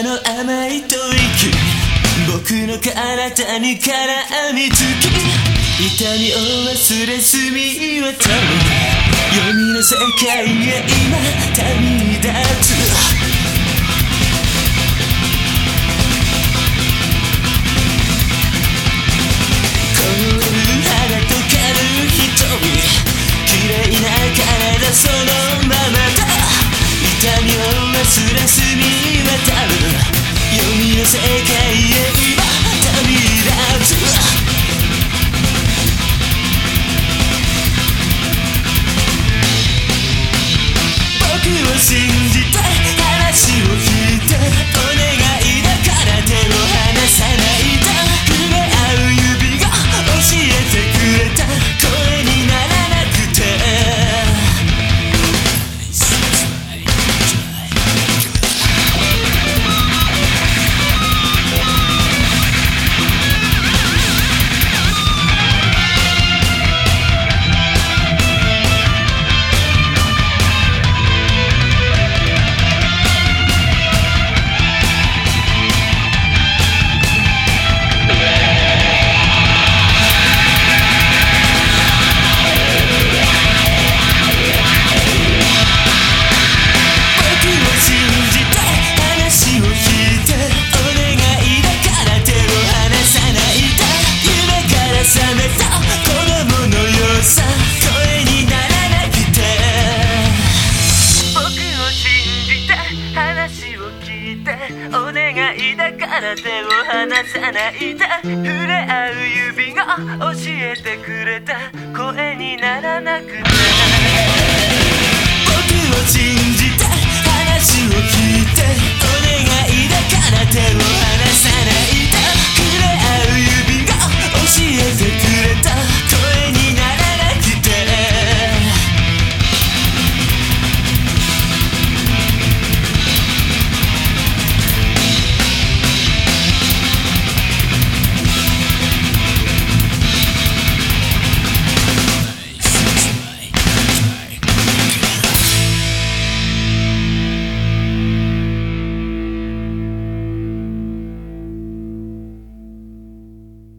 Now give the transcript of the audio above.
の中の甘い吐息。僕の体に絡みつき痛みを忘れ住み渡る。闇の世界へ今旅立つ。世界へ今旅立つ。僕を信じいだから手を離さないで。触れ合う指が教えてくれた。声にならなくて。